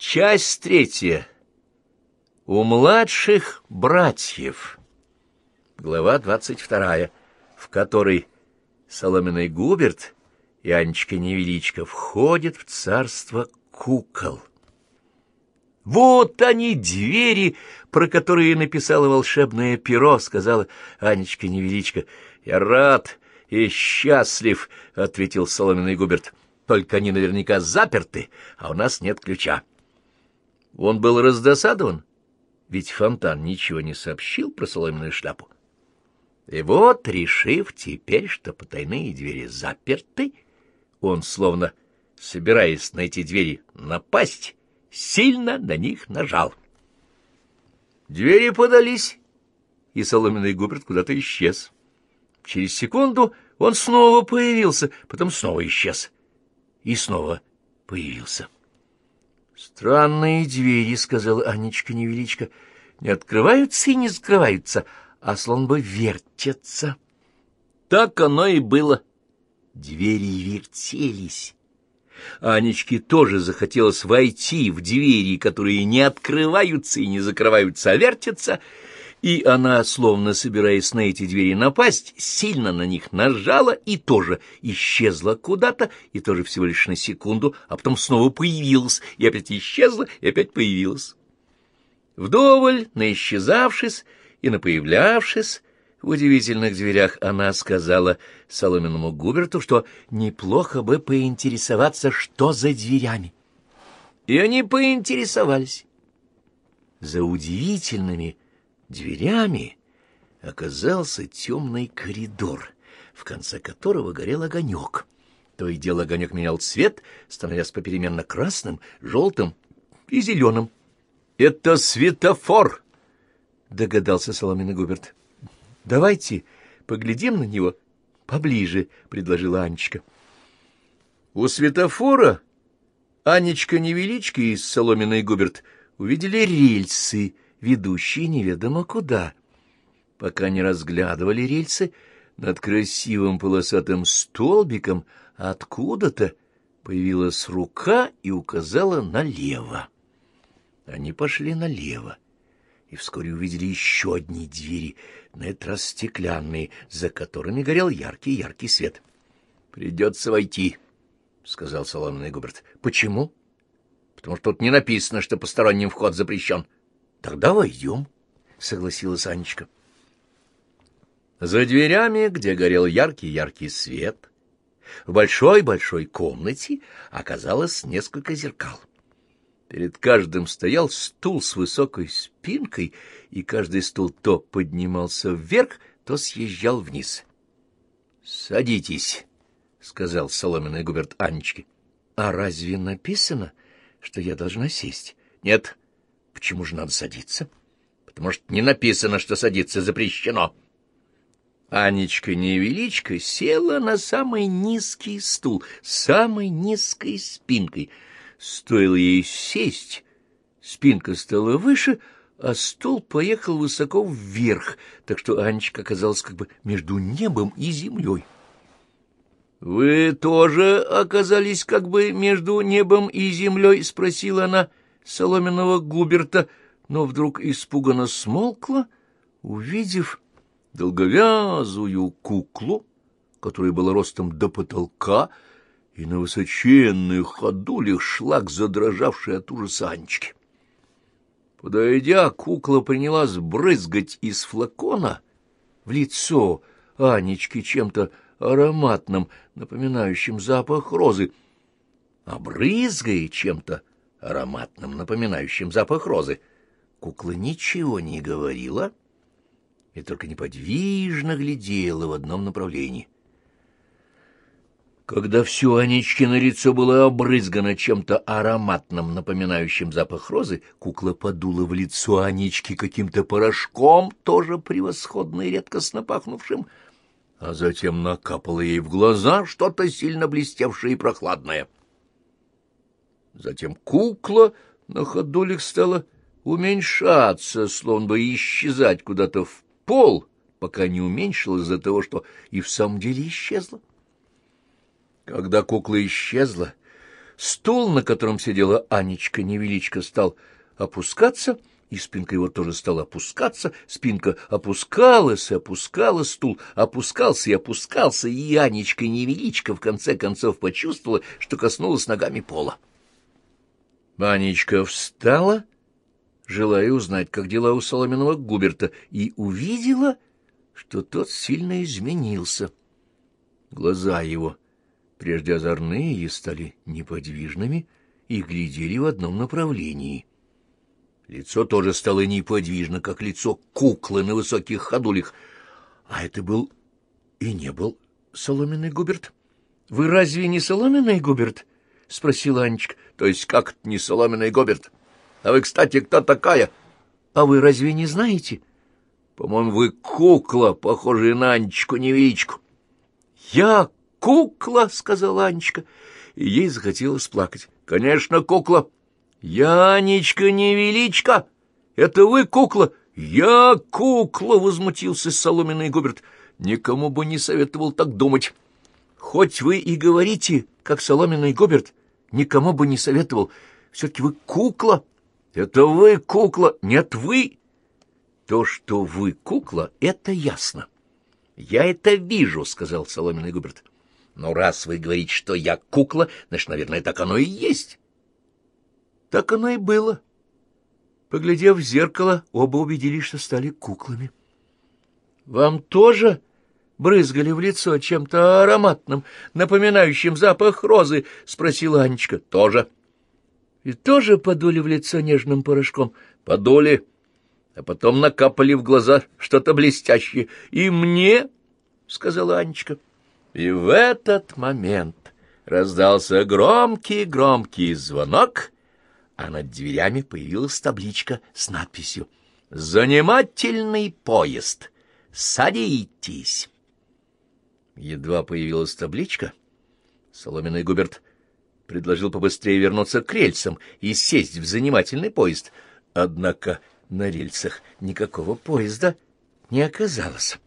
Часть третья. У младших братьев. Глава двадцать вторая, в которой Соломенный Губерт и Анечка Невеличко входят в царство кукол. «Вот они, двери, про которые написала волшебное перо», — сказала Анечка Невеличко. «Я рад и счастлив», — ответил Соломенный Губерт. «Только они наверняка заперты, а у нас нет ключа». Он был раздосадован, ведь Фонтан ничего не сообщил про соломенную шляпу. И вот, решив теперь, что потайные двери заперты, он, словно собираясь на эти двери напасть, сильно на них нажал. Двери подались, и соломенный Губерт куда-то исчез. Через секунду он снова появился, потом снова исчез и снова появился. «Странные двери», — сказала Анечка невеличко, — «не открываются и не закрываются, а словно бы вертятся». Так оно и было. Двери вертелись. Анечке тоже захотелось войти в двери, которые не открываются и не закрываются, а вертятся, и она, словно собираясь на эти двери напасть, сильно на них нажала и тоже исчезла куда-то, и тоже всего лишь на секунду, а потом снова появилась, и опять исчезла, и опять появилась. Вдоволь, наисчезавшись и напоявлявшись, в удивительных дверях она сказала соломенному Губерту, что неплохо бы поинтересоваться, что за дверями. И они поинтересовались. За удивительными Дверями оказался темный коридор, в конце которого горел огонек. То и дело огонек менял цвет, становясь попеременно красным, желтым и зеленым. — Это светофор! — догадался Соломин Губерт. — Давайте поглядим на него поближе, — предложила Анечка. У светофора Анечка Невеличка и Соломенный Губерт увидели рельсы — ведущие неведомо куда. Пока не разглядывали рельсы, над красивым полосатым столбиком откуда-то появилась рука и указала налево. Они пошли налево и вскоре увидели еще одни двери, на этот раз стеклянные, за которыми горел яркий-яркий свет. — Придется войти, — сказал соломенный Губерт. — Почему? — Потому что тут не написано, что посторонним вход запрещен. —— Тогда войдем, — согласилась Анечка. За дверями, где горел яркий-яркий свет, в большой-большой комнате оказалось несколько зеркал. Перед каждым стоял стул с высокой спинкой, и каждый стул то поднимался вверх, то съезжал вниз. — Садитесь, — сказал соломенный губерт Анечке. — А разве написано, что я должна сесть? — Нет, Почему же надо садиться? Потому что не написано, что садиться запрещено. Анечка невеличко села на самый низкий стул, самой низкой спинкой. Стоило ей сесть, спинка стала выше, а стул поехал высоко вверх, так что Анечка оказалась как бы между небом и землей. — Вы тоже оказались как бы между небом и землей? — спросила она соломенного Губерта, но вдруг испуганно смолкла, увидев долговязую куклу, которая была ростом до потолка, и на высоченных ходулях шлак задрожавший от ужаса Анечки. Подойдя, кукла принялась брызгать из флакона в лицо Анечки чем-то ароматным, напоминающим запах розы, а брызгая чем-то ароматным, напоминающим запах розы. Кукла ничего не говорила и только неподвижно глядела в одном направлении. Когда все Анечкино лицо было обрызгано чем-то ароматным, напоминающим запах розы, кукла подула в лицо Анечки каким-то порошком, тоже превосходно и редкостно пахнувшим, а затем накапала ей в глаза что-то сильно блестевшее и прохладное — Затем кукла на ходулях стала уменьшаться, словно бы исчезать куда-то в пол, пока не уменьшилась из-за того, что и в самом деле исчезла. Когда кукла исчезла, Стул, на котором сидела Анечка-невеличка, стал опускаться, и спинка его тоже стала опускаться, спинка опускалась и опускалась, стул опускался и опускался, и Анечка-невеличка в конце концов почувствовала, что коснулась ногами пола. Анечка встала, желая узнать, как дела у соломенного Губерта, и увидела, что тот сильно изменился. Глаза его, прежде озорные, стали неподвижными и глядели в одном направлении. Лицо тоже стало неподвижно, как лицо куклы на высоких ходулях. А это был и не был соломенный Губерт. — Вы разве не соломенный Губерт? — спросила Анечка. — То есть как не соломенный Губерт? А вы, кстати, кто такая? — А вы разве не знаете? — По-моему, вы кукла, похожая на Анечку-невеличку. — Я кукла, — сказала Анечка, и ей захотелось плакать. — Конечно, кукла. — Янечка-невеличка, это вы кукла? — Я кукла, — возмутился соломенный Губерт. — Никому бы не советовал так думать. Хоть вы и говорите, как соломенный Губерт, никому бы не советовал. Все-таки вы кукла. Это вы кукла. Нет, вы. То, что вы кукла, это ясно. Я это вижу, — сказал соломенный Губерт. Но раз вы говорите, что я кукла, значит, наверное, так оно и есть. Так оно и было. Поглядев в зеркало, оба убедились, что стали куклами. — Вам тоже брызгали в лицо чем-то ароматным, напоминающим запах розы? — спросила Анечка. — Тоже. — И тоже подули в лицо нежным порошком? — Подули. А потом накапали в глаза что-то блестящее. — И мне? — сказала Анечка. И в этот момент раздался громкий-громкий звонок — а над дверями появилась табличка с надписью «Занимательный поезд! Садитесь!» Едва появилась табличка, Соломенный Губерт предложил побыстрее вернуться к рельсам и сесть в занимательный поезд. Однако на рельсах никакого поезда не оказалось.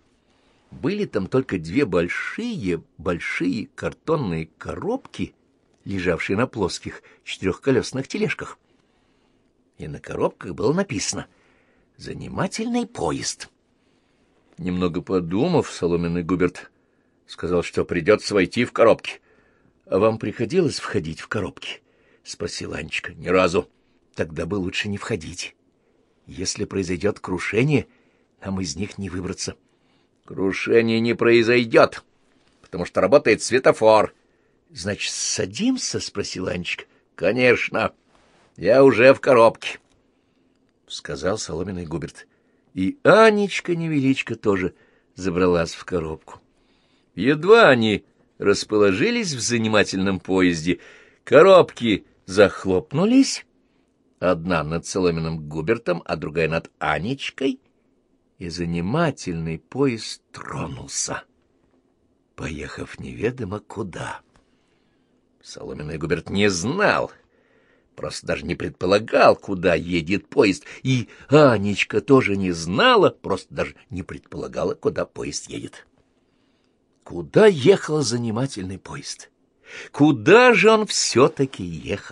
Были там только две большие-большие картонные коробки, лежавшие на плоских четырехколесных тележках и на коробках было написано «Занимательный поезд». Немного подумав, соломенный Губерт сказал, что придется войти в коробки. — А вам приходилось входить в коробки? — спросила Анечка. — Ни разу. Тогда бы лучше не входить. Если произойдет крушение, нам из них не выбраться. — Крушение не произойдет, потому что работает светофор. — Значит, садимся? — спросила Анечка. — Конечно. — я уже в коробке, — сказал соломенный Губерт. И Анечка-невеличка тоже забралась в коробку. Едва они расположились в занимательном поезде, коробки захлопнулись, одна над соломенным Губертом, а другая над Анечкой, и занимательный поезд тронулся, поехав неведомо куда. Соломенный Губерт не знал — просто даже не предполагал, куда едет поезд, и Анечка тоже не знала, просто даже не предполагала, куда поезд едет. Куда ехал занимательный поезд? Куда же он все-таки ехал?